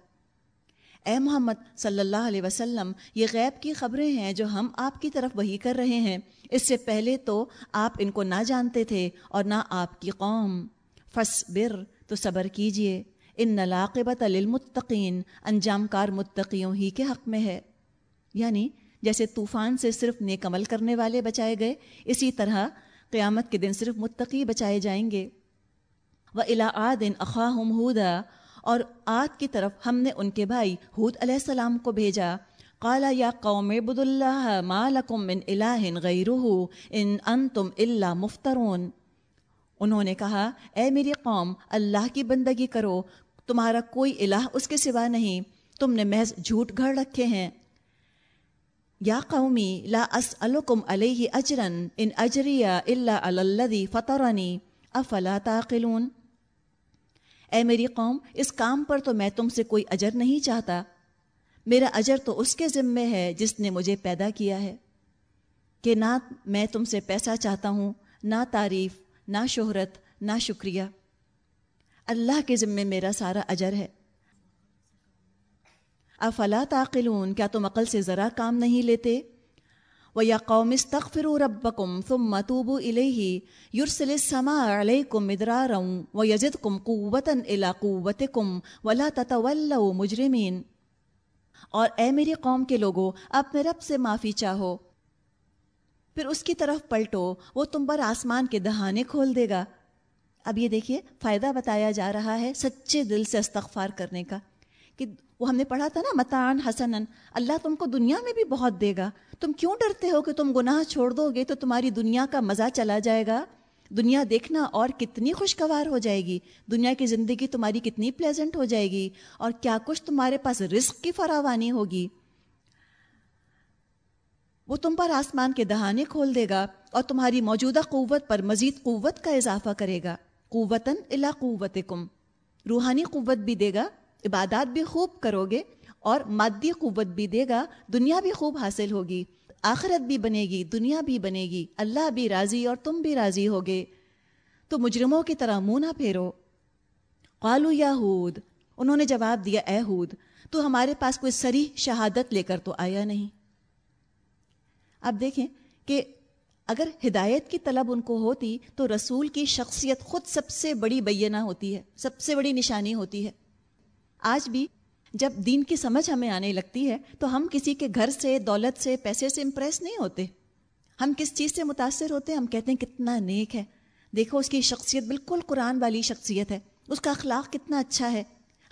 اے محمد صلی اللہ علیہ وسلم، یہ غیب کی خبریں ہیں جو ہم آپ کی طرف وہی کر رہے ہیں۔ اس سے پہلے تو آپ ان کو نہ جانتے تھے اور نہ آپ کی قوم۔ فس بر تو صبر کیجیے۔ ان نلاقبت للمتقین، انجام کار متقیوں ہی کے حق میں ہے۔ یعنی جیسے طوفان سے صرف نیک عمل کرنے والے بچائے گئے، اسی طرح قیامت کے دن صرف متقی بچائے جائیں گے۔ و الا آدن اخاہم ہودا، اور آد کی طرف ہم نے ان کے بھائی حود علیہ السلام کو بھیجا۔ قالا یا قوم عبد اللہ ما لکم من الہ غیرہ ان انتم الا مفترون۔ انہوں نے کہا، اے میری قوم، اللہ کی بندگی کرو، تمہارا کوئی الہ اس کے سوا نہیں، تم نے محض جھوٹ گھڑ رکھے ہیں۔ یا قومی، لا اسألکم علیہ اجرن ان اجریہ الا علی فطرنی، افلا تعقلون؟ اے میری قوم، اس کام پر تو میں تم سے کوئی اجر نہیں چاہتا۔ میرا اجر تو اس کے ذمے ہے جس نے مجھے پیدا کیا ہے۔ کہ نہ میں تم سے پیسہ چاہتا ہوں، نہ تعریف نہ شہرت، نہ شکریہ۔ اللہ کے ذمے میرا سارا اجر ہے۔ افلا تعقلون؟ کیا تم عقل سے ذرا کام نہیں لیتے؟ و یا قوم استغفر ربکم ثم توبوا الیہ یرسل السماء علیکم مدرارا و یزدکم قوتا الى قوتکم ولا تتولوا مجرمین اور اے میری قوم کے لوگوں اپنے رب سے معافی چاہو۔ پھر اس کی طرف پلٹو، وہ تم پر آسمان کے دہانے کھول دے گا۔ اب یہ دیکھیے، فائدہ بتایا جا رہا ہے سچے دل سے استغفار کرنے کا، کہ وہ ہم نے پڑھا تھا نا متان حسن اللہ تم کو دنیا میں بھی بہت دے گا۔ تم کیوں ڈرتے ہو کہ تم گناہ چھوڑ دو گے تو تمہاری دنیا کا مزہ چلا جائے گا؟ دنیا دیکھنا اور کتنی خوشگوار ہو جائے گی۔ دنیا کی زندگی تمہاری کتنی پلیزنٹ ہو جائے گی اور کیا کچھ تمہارے پاس رزق کی فراوانی ہوگی۔ وہ تم پر آسمان کے دہانے کھول دے گا اور تمہاری موجودہ قوت پر مزید قوت کا اضافہ کرے گا۔ قوتاً الا قوت روحانی قوت بھی دے گا، عبادات بھی خوب کرو گے اور مادی قوت بھی دے گا، دنیا بھی خوب حاصل ہوگی، آخرت بھی بنے گی، دنیا بھی بنے گی، اللہ بھی راضی اور تم بھی راضی ہوگے۔ تو مجرموں کی طرح منہ نہ پھیرو۔ قالو یا ہود، انہوں نے جواب دیا، اے ہود، تو ہمارے پاس کوئی سری شہادت لے کر تو آیا نہیں۔ اب دیکھیں کہ اگر ہدایت کی طلب ان کو ہوتی تو رسول کی شخصیت خود سب سے بڑی بینہ ہوتی ہے، سب سے بڑی نشانی ہوتی ہے۔ آج بھی جب دین کی سمجھ ہمیں آنے لگتی ہے تو ہم کسی کے گھر سے، دولت سے، پیسے سے امپریس نہیں ہوتے۔ ہم کس چیز سے متاثر ہوتے ہیں؟ ہم کہتے ہیں کتنا نیک ہے۔ دیکھو، اس کی شخصیت بالکل قرآن والی شخصیت ہے۔ اس کا اخلاق کتنا اچھا ہے۔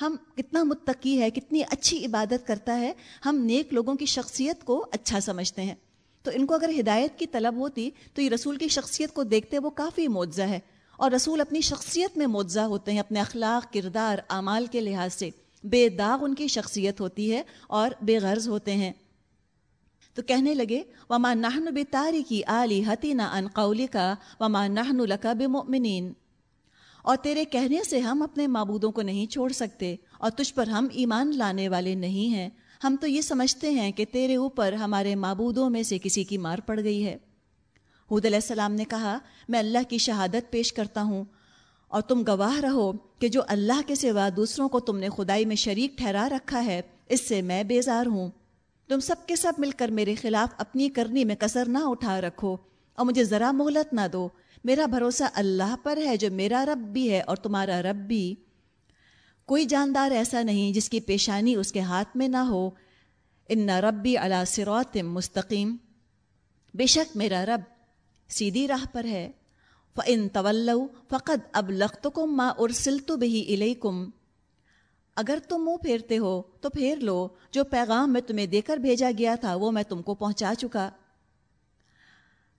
ہم کتنا متقی ہے، کتنی اچھی عبادت کرتا ہے۔ ہم نیک لوگوں کی شخصیت کو اچھا سمجھتے ہیں۔ تو ان کو اگر ہدایت کی طلب ہوتی تو یہ رسول کی شخصیت کو دیکھتے وہ کافی معجزہ ہے اور رسول اپنی شخصیت میں معجزہ ہوتے ہیں اپنے اخلاق، کردار، اعمال کے لحاظ سے۔ بے داغ ان کی شخصیت ہوتی ہے اور بے غرض ہوتے ہیں۔ تو کہنے لگے، وما نہن بے تاری کی علی حتینہ ان قولی کا وما نہن القا بے اور تیرے کہنے سے ہم اپنے معبودوں کو نہیں چھوڑ سکتے اور تجھ پر ہم ایمان لانے والے نہیں ہیں۔ ہم تو یہ سمجھتے ہیں کہ تیرے اوپر ہمارے معبودوں میں سے کسی کی مار پڑ گئی ہے۔ حود علیہ السلام نے کہا، میں اللہ کی شہادت پیش کرتا ہوں اور تم گواہ رہو کہ جو اللہ کے سوا دوسروں کو تم نے خدائی میں شریک ٹھہرا رکھا ہے، اس سے میں بیزار ہوں۔ تم سب کے سب مل کر میرے خلاف اپنی کرنی میں کثر نہ اٹھا رکھو اور مجھے ذرا مہلت نہ دو۔ میرا بھروسہ اللہ پر ہے جو میرا رب بھی ہے اور تمہارا رب بھی۔ کوئی جاندار ایسا نہیں جس کی پیشانی اس کے ہاتھ میں نہ ہو۔ ان نہ ربی اللہ سروت مستقیم۔ بے شک میرا رب سیدھی راہ پر ہے۔ ان طول فقط اب لخت کم ماں ارسل تو بہی علیہ کم اگر تم منہ پھیرتے ہو تو پھیر لو۔ جو پیغام میں تمہیں دے کر بھیجا گیا تھا وہ میں تم کو پہنچا چکا۔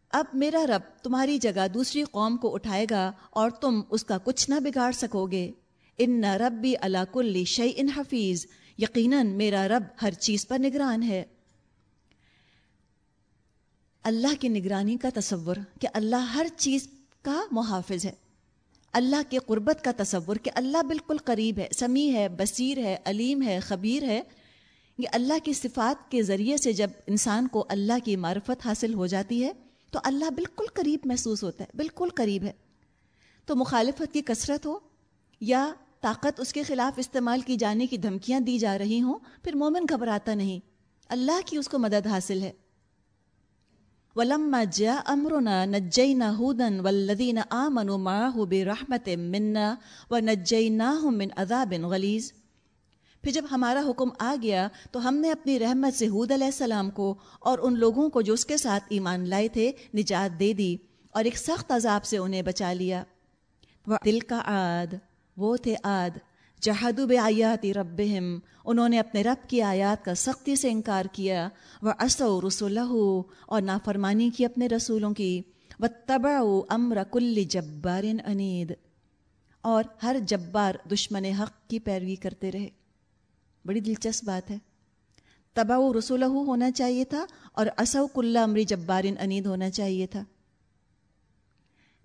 اب میرا رب تمہاری جگہ دوسری قوم کو اٹھائے گا اور تم اس کا کچھ نہ بگاڑ سکو گے۔ ان ربی اللہ کل شعی ان حفیظ یقیناً میرا رب ہر چیز پر نگران ہے اللہ کی نگرانی کا تصور کہ اللہ ہر چیز کا محافظ ہے اللہ کے قربت کا تصور کہ اللہ بالکل قریب ہے سمیع ہے بصیر ہے علیم ہے خبیر ہے یہ اللہ کی صفات کے ذریعے سے جب انسان کو اللہ کی معرفت حاصل ہو جاتی ہے تو اللہ بالکل قریب محسوس ہوتا ہے بالکل قریب ہے تو مخالفت کی کثرت ہو یا طاقت اس کے خلاف استعمال کی جانے کی دھمکیاں دی جا رہی ہوں، پھر مومن گھبراتا نہیں۔ اللہ کی اس کو مدد حاصل ہے۔ ولما جا امرنا نجینا ہودن والذین آمنوا معه برحمت منا ونجیناهم من عذاب غلیظ پھر جب ہمارا حکم آ گیا تو ہم نے اپنی رحمت سے حود علیہ السلام کو اور ان لوگوں کو جو اس کے ساتھ ایمان لائے تھے، نجات دے دی اور ایک سخت عذاب سے انہیں بچا لیا۔ دل کا عاد وہ تھے آد۔ جہادب آیاتی رب انہوں نے اپنے رب کی آیات کا سختی سے انکار کیا۔ وہ اسو رسول اور نافرمانی کی اپنے رسولوں کی۔ و تبا امر کل جبار انید اور ہر جبار دشمن حق کی پیروی کرتے رہے۔ بڑی دلچسپ بات ہے۔ تبا رسول ہونا چاہیے تھا، اور اسو کل امری جبار انید ہونا چاہیے تھا۔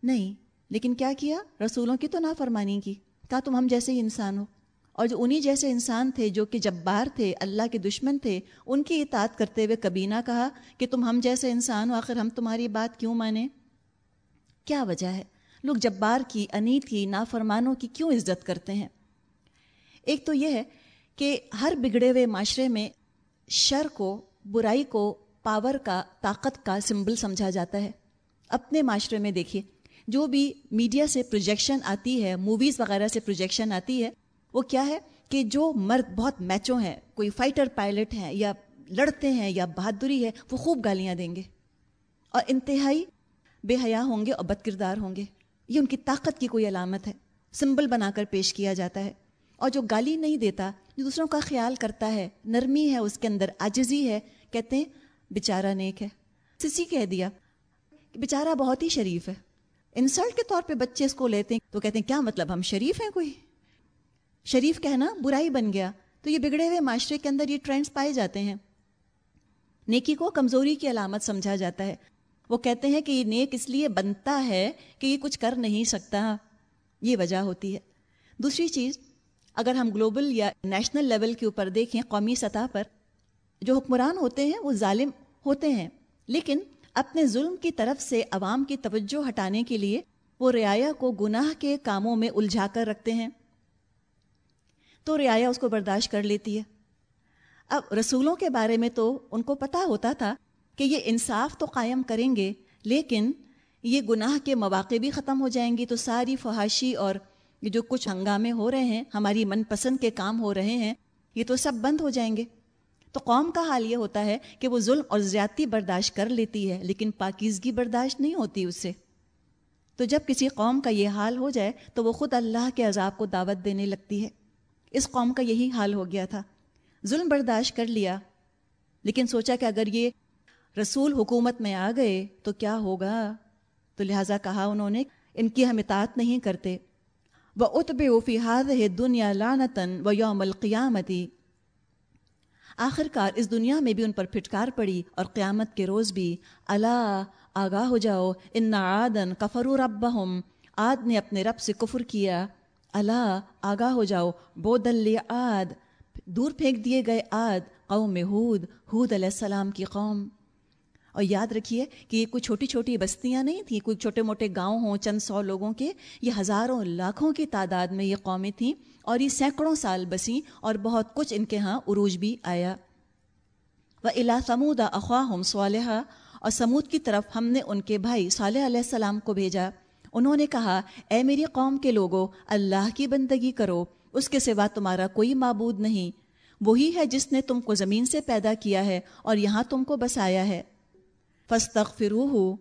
نہیں، لیکن کیا کیا؟ رسولوں کی تو نافرمانی کی۔ کہا تم ہم جیسے ہی انسان ہو۔ اور جو انہی جیسے انسان تھے جو کہ جبار تھے، اللہ کے دشمن تھے، ان کی اطاعت کرتے ہوئے کبھی نہ کہا کہ تم ہم جیسے انسان ہو، آخر ہم تمہاری بات کیوں مانیں؟ کیا وجہ ہے؟ لوگ جبار کی، انیت کی، نافرمانوں کی کیوں عزت کرتے ہیں؟ ایک تو یہ ہے کہ ہر بگڑے ہوئے معاشرے میں شر کو، برائی کو، پاور کا، طاقت کا سمبل سمجھا جاتا ہے۔ اپنے معاشرے میں دیکھیے جو بھی میڈیا سے پروجیکشن آتی ہے موویز وغیرہ سے پروجیکشن آتی ہے، وہ کیا ہے کہ جو مرد بہت میچوں ہیں، کوئی فائٹر پائلٹ ہیں یا لڑتے ہیں یا بہادری ہے، وہ خوب گالیاں دیں گے اور انتہائی بے حیا ہوں گے اور بد کردار ہوں گے۔ یہ ان کی طاقت کی کوئی علامت ہے۔ سمبل بنا کر پیش کیا جاتا ہے۔ اور جو گالی نہیں دیتا، جو دوسروں کا خیال کرتا ہے، نرمی ہے، اس کے اندر آجزی ہے، کہتے ہیں، بیچارہ نیک ہے۔ سسی کہہ دیا کہ بیچارہ بہت ہی شریف ہے۔ انسلٹ کے طور پہ بچے اس کو لیتے ہیں تو کہتے ہیں، کیا مطلب ہم شریف ہیں کوئی؟ شریف کہنا برائی بن گیا۔ تو یہ بگڑے ہوئے معاشرے کے اندر یہ ٹرینڈز پائے جاتے ہیں۔ نیکی کو کمزوری کی علامت سمجھا جاتا ہے۔ وہ کہتے ہیں کہ یہ نیک اس لیے بنتا ہے کہ یہ کچھ کر نہیں سکتا۔ یہ وجہ ہوتی ہے۔ دوسری چیز، اگر ہم گلوبل یا نیشنل لیول کے اوپر دیکھیں، قومی سطح پر جو حکمران ہوتے ہیں، وہ ظالم ہوتے ہیں۔ لیکن اپنے ظلم کی طرف سے عوام کی توجہ ہٹانے کے لیے وہ رعایا کو گناہ کے کاموں میں الجھا کر رکھتے ہیں۔ تو رعایا اس کو برداشت کر لیتی ہے۔ اب رسولوں کے بارے میں تو ان کو پتہ ہوتا تھا کہ یہ انصاف تو قائم کریں گے، لیکن یہ گناہ کے مواقع بھی ختم ہو جائیں گی۔ تو ساری فحاشی اور جو کچھ ہنگامے ہو رہے ہیں، ہماری من پسند کے کام ہو رہے ہیں، یہ تو سب بند ہو جائیں گے۔ تو قوم کا حال یہ ہوتا ہے کہ وہ ظلم اور زیادتی برداشت کر لیتی ہے، لیکن پاکیزگی برداشت نہیں ہوتی اس سے۔ تو جب کسی قوم کا یہ حال ہو جائے، تو وہ خود اللہ کے عذاب کو دعوت دینے لگتی ہے۔ اس قوم کا یہی حال ہو گیا تھا۔ ظلم برداشت کر لیا، لیکن سوچا کہ اگر یہ رسول حکومت میں آ گئے تو کیا ہوگا؟ تو لہٰذا کہا انہوں نے، ان کی ہم اطاعت نہیں کرتے۔ و اتب و فہاد ہے دنیا لانتن و یوم القیامتی آخر کار اس دنیا میں بھی ان پر پھٹکار پڑی اور قیامت کے روز بھی اللہ آگاہ ہو جاؤ، ان عادن کفر رب آد نے اپنے رب سے کفر کیا۔ اللہ آگاہ ہو جاؤ بودل آد دور پھینک دیے گئے آد قوم ہود ہود علیہ السلام کی قوم۔ اور یاد رکھیے کہ یہ کوئی چھوٹی چھوٹی بستیاں نہیں تھیں کوئی چھوٹے موٹے گاؤں ہوں، چند سو لوگوں کے یہ ہزاروں لاکھوں کی تعداد میں یہ قومیں تھیں اور یہ سینکڑوں سال بسیں اور بہت کچھ ان کے ہاں عروج بھی آیا۔ و الا سمود اخواہم صالحہ اور سمود کی طرف ہم نے ان کے بھائی صالح علیہ السلام کو بھیجا۔ انہوں نے کہا، اے میری قوم کے لوگوں اللہ کی بندگی کرو، اس کے سوا تمہارا کوئی معبود نہیں۔ وہی ہے جس نے تم کو زمین سے پیدا کیا ہے اور یہاں تم کو بسایا ہے۔ فستغفرو ہو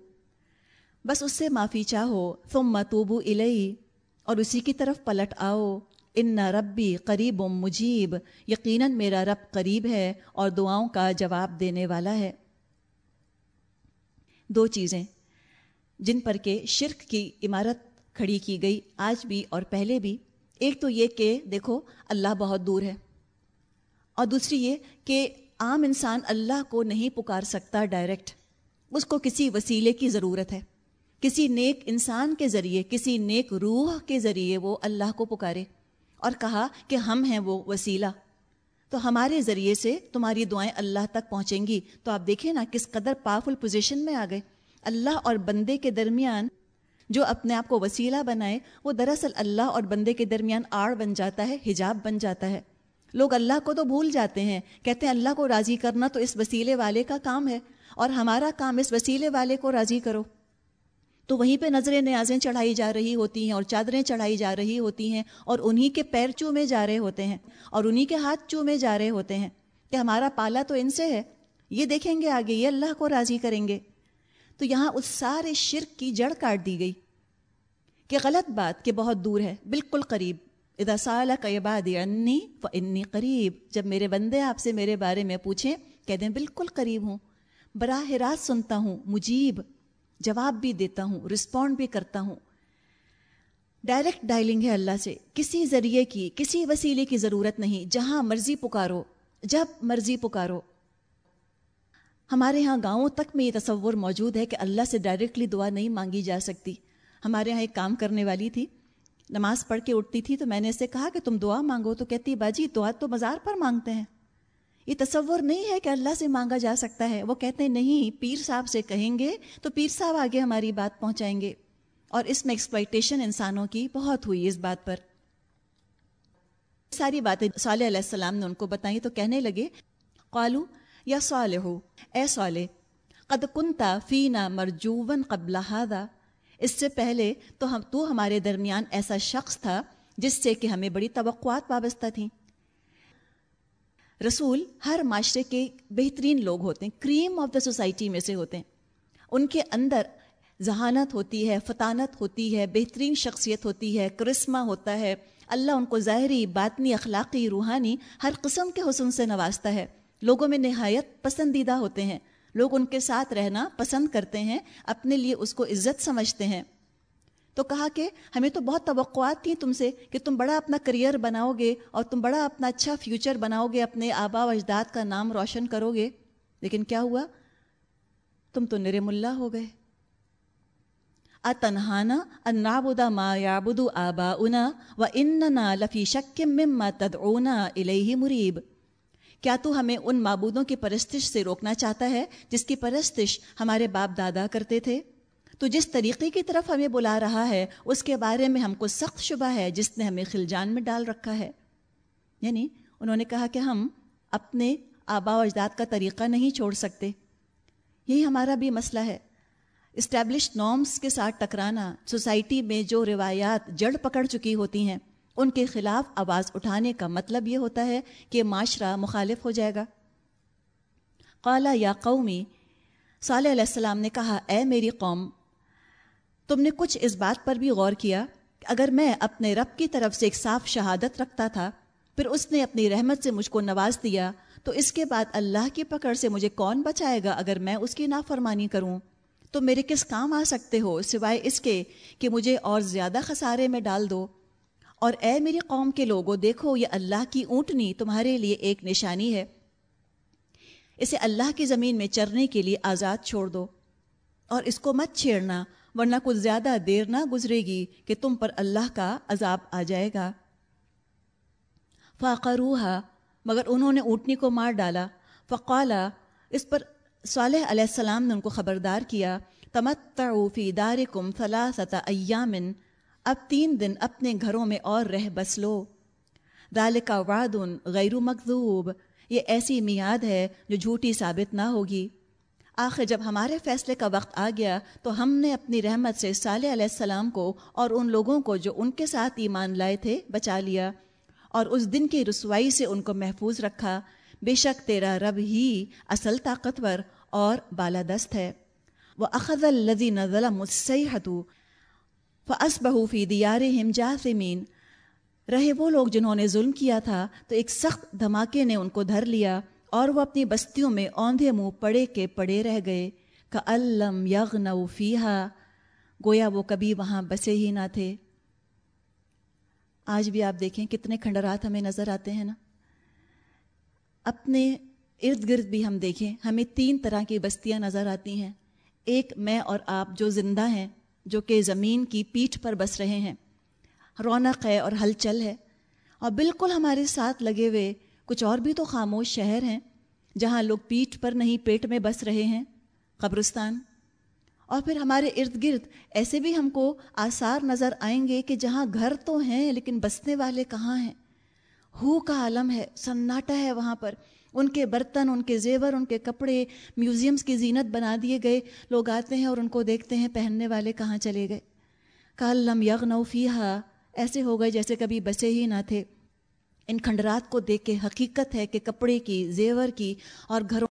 بس اس سے معافی چاہو تم متوبو الئی اور اسی کی طرف پلٹ آؤ۔ ان ربی قریب و مجیب، یقیناً میرا رب قریب ہے اور دعاؤں کا جواب دینے والا ہے۔ دو چیزیں، جن پر کہ شرک کی عمارت کھڑی کی گئی آج بھی اور پہلے بھی۔ ایک تو یہ کہ دیکھو، اللہ بہت دور ہے۔ اور دوسری یہ کہ عام انسان اللہ کو نہیں پکار سکتا ڈائریکٹ۔ اس کو کسی وسیلے کی ضرورت ہے۔ کسی نیک انسان کے ذریعے، کسی نیک روح کے ذریعے وہ اللہ کو پکارے اور کہا کہ ہم ہیں وہ وسیلہ۔ تو ہمارے ذریعے سے تمہاری دعائیں اللہ تک پہنچیں گی۔ تو آپ دیکھیں نا کس قدر پاورفل پوزیشن میں آ گئے۔ اللہ اور بندے کے درمیان جو اپنے آپ کو وسیلہ بنائے، وہ دراصل اللہ اور بندے کے درمیان آڑ بن جاتا ہے، حجاب بن جاتا ہے۔ لوگ اللہ کو تو بھول جاتے ہیں، کہتے ہیں اللہ کو راضی کرنا تو اس وسیلے والے کا کام ہے۔ اور ہمارا کام اس وسیلے والے کو راضی کرو۔ تو وہیں پہ نظریں نیازیں چڑھائی جا رہی ہوتی ہیں اور چادریں چڑھائی جا رہی ہوتی ہیں اور انہی کے پیر چومے جا رہے ہوتے ہیں اور انہی کے ہاتھ چومے جا رہے ہوتے ہیں کہ ہمارا پالا تو ان سے ہے، یہ دیکھیں گے آگے، یہ اللہ کو راضی کریں گے۔ تو یہاں اس سارے شرک کی جڑ کاٹ دی گئی کہ غلط بات کہ بہت دور ہے، بالکل قریب۔ ادا سال قیباد انی و انی قریب۔ جب میرے بندے آپ سے میرے بارے میں پوچھیں، کہہ دیں بالکل قریب ہوں۔ براہ راست سنتا ہوں، مجیب جواب بھی دیتا ہوں رسپونڈ بھی کرتا ہوں۔ ڈائریکٹ ڈائلنگ ہے اللہ سے، کسی ذریعے کی، کسی وسیلے کی ضرورت نہیں، جہاں مرضی پکارو، جب مرضی پکارو۔ ہمارے ہاں گاؤں تک میں یہ تصور موجود ہے کہ اللہ سے ڈائریکٹلی دعا نہیں مانگی جا سکتی۔ ہمارے ہاں ایک کام کرنے والی تھی، نماز پڑھ کے اٹھتی تھی تو میں نے اسے کہا کہ تم دعا مانگو تو کہتی باجی دعا تو مزار پر مانگتے ہیں۔ یہ تصور نہیں ہے کہ اللہ سے مانگا جا سکتا ہے۔ وہ کہتے ہیں، نہیں، پیر صاحب سے کہیں گے تو پیر صاحب آگے ہماری بات پہنچائیں گے۔ اور اس میں ایکسپلائٹیشن انسانوں کی بہت ہوئی اس بات پر۔ ساری باتیں صالح علیہ السلام نے ان کو بتائیں تو کہنے لگے، قالو، یا صالح اے صالح، قد کنتا فینا مرجوون قبل هذا۔ اس سے پہلے تو ہم تو ہمارے درمیان ایسا شخص تھا جس سے کہ ہمیں بڑی توقعات وابستہ تھیں۔ رسول ہر معاشرے کے بہترین لوگ ہوتے ہیں کریم آف دا سوسائٹی میں سے ہوتے ہیں۔ ان کے اندر ذہانت ہوتی ہے، فطانت ہوتی ہے، بہترین شخصیت ہوتی ہے، کرسمہ ہوتا ہے۔ اللہ ان کو ظاہری، باطنی، اخلاقی، روحانی، ہر قسم کے حسن سے نوازتا ہے۔ لوگوں میں نہایت پسندیدہ ہوتے ہیں۔ لوگ ان کے ساتھ رہنا پسند کرتے ہیں، اپنے لیے اس کو عزت سمجھتے ہیں۔ تو کہا کہ ہمیں تو بہت توقعات تھیں تم سے کہ تم بڑا اپنا کریئر بناؤ گے اور تم بڑا اپنا اچھا فیوچر بناؤ گے اپنے آبا و اجداد کا نام روشن کرو گے لیکن کیا ہوا؟ تم تو نرے ملا ہو گئے۔ اتنہانا انابدا ما یابدو آبا انا و اننا لفی شک مما تدعونا الیہ مریب کیا تو ہمیں ان معبودوں کی پرستش سے روکنا چاہتا ہے جس کی پرستش ہمارے باپ دادا کرتے تھے؟ تو جس طریقے کی طرف ہمیں بلا رہا ہے، اس کے بارے میں ہم کو سخت شبہ ہے جس نے ہمیں خلجان میں ڈال رکھا ہے۔ یعنی انہوں نے کہا کہ ہم اپنے آبا و اجداد کا طریقہ نہیں چھوڑ سکتے۔ یہی ہمارا بھی مسئلہ ہے۔ اسٹیبلش نارمس کے ساتھ ٹکرانا سوسائٹی میں جو روایات جڑ پکڑ چکی ہوتی ہیں، ان کے خلاف آواز اٹھانے کا مطلب یہ ہوتا ہے کہ معاشرہ مخالف ہو جائے گا۔ قالا یا قومی، صالح علیہ السلام نے کہا، اے میری قوم تم نے کچھ اس بات پر بھی غور کیا کہ اگر میں اپنے رب کی طرف سے ایک صاف شہادت رکھتا تھا، پھر اس نے اپنی رحمت سے مجھ کو نواز دیا، تو اس کے بعد اللہ کی پکڑ سے مجھے کون بچائے گا اگر میں اس کی نافرمانی کروں؟ تو میرے کس کام آ سکتے ہو سوائے اس کے کہ مجھے اور زیادہ خسارے میں ڈال دو؟ اور اے میری قوم کے لوگوں، دیکھو یہ اللہ کی اونٹنی تمہارے لیے ایک نشانی ہے۔ اسے اللہ کی زمین میں چرنے کے لیے آزاد چھوڑ دو، اور اس کو مت چھیڑنا۔ ورنہ کچھ زیادہ دیر نہ گزرے گی کہ تم پر اللہ کا عذاب آ جائے گا۔ فاقروہا، مگر انہوں نے اونٹنی کو مار ڈالا۔ فقالا، اس پر صالح علیہ السلام نے ان کو خبردار کیا۔ تمتعو فی دارکم ثلاثت ایامن اب تین دن اپنے گھروں میں اور رہ بس لو۔ دال کا وعدن غیر مقدوب یہ ایسی میاد ہے جو جھوٹی ثابت نہ ہوگی۔ آخر جب ہمارے فیصلے کا وقت آ گیا تو ہم نے اپنی رحمت سے صالح علیہ السلام کو اور ان لوگوں کو جو ان کے ساتھ ایمان لائے تھے بچا لیا اور اس دن کی رسوائی سے ان کو محفوظ رکھا۔ بے شک تیرا رب ہی اصل طاقتور اور بالادست ہے۔ وہ اخذ الزی نزلہ مسحتو فس بہوفی دیار ہم جاسمین رہے وہ لوگ جنہوں نے ظلم کیا تھا تو ایک سخت دھماکے نے ان کو دھر لیا۔ اور وہ اپنی بستیوں میں اوندھے منہ پڑے کے پڑے رہ گئے، کا الم یغ نوفیحا گویا وہ کبھی وہاں بسے ہی نہ تھے۔ آج بھی آپ دیکھیں کتنے کھنڈرات ہمیں نظر آتے ہیں نا۔ اپنے ارد گرد بھی ہم دیکھیں، ہمیں تین طرح کی بستیاں نظر آتی ہیں۔ ایک میں اور آپ جو زندہ ہیں، جو کہ زمین کی پیٹھ پر بس رہے ہیں۔ رونق ہے اور ہلچل ہے۔ اور بالکل ہمارے ساتھ لگے ہوئے کچھ اور بھی تو خاموش شہر ہیں جہاں لوگ پیٹھ پر نہیں پیٹ میں بس رہے ہیں، قبرستان۔ اور پھر ہمارے ارد گرد ایسے بھی ہم کو آثار نظر آئیں گے کہ جہاں گھر تو ہیں لیکن بسنے والے کہاں ہیں۔ ہو کا عالم ہے، سناٹا ہے وہاں پر۔ ان کے برتن، ان کے زیور، ان کے کپڑے، میوزیمز کی زینت بنا دیے گئے۔ لوگ آتے ہیں اور ان کو دیکھتے ہیں پہننے والے کہاں چلے گئے۔ کالم یغ نوفیہ ایسے ہو گئے جیسے کبھی بسے ہی نہ تھے۔ ان کھنڈرات کو دیکھ کے حقیقت ہے کہ کپڑے کی زیور کی اور گھروں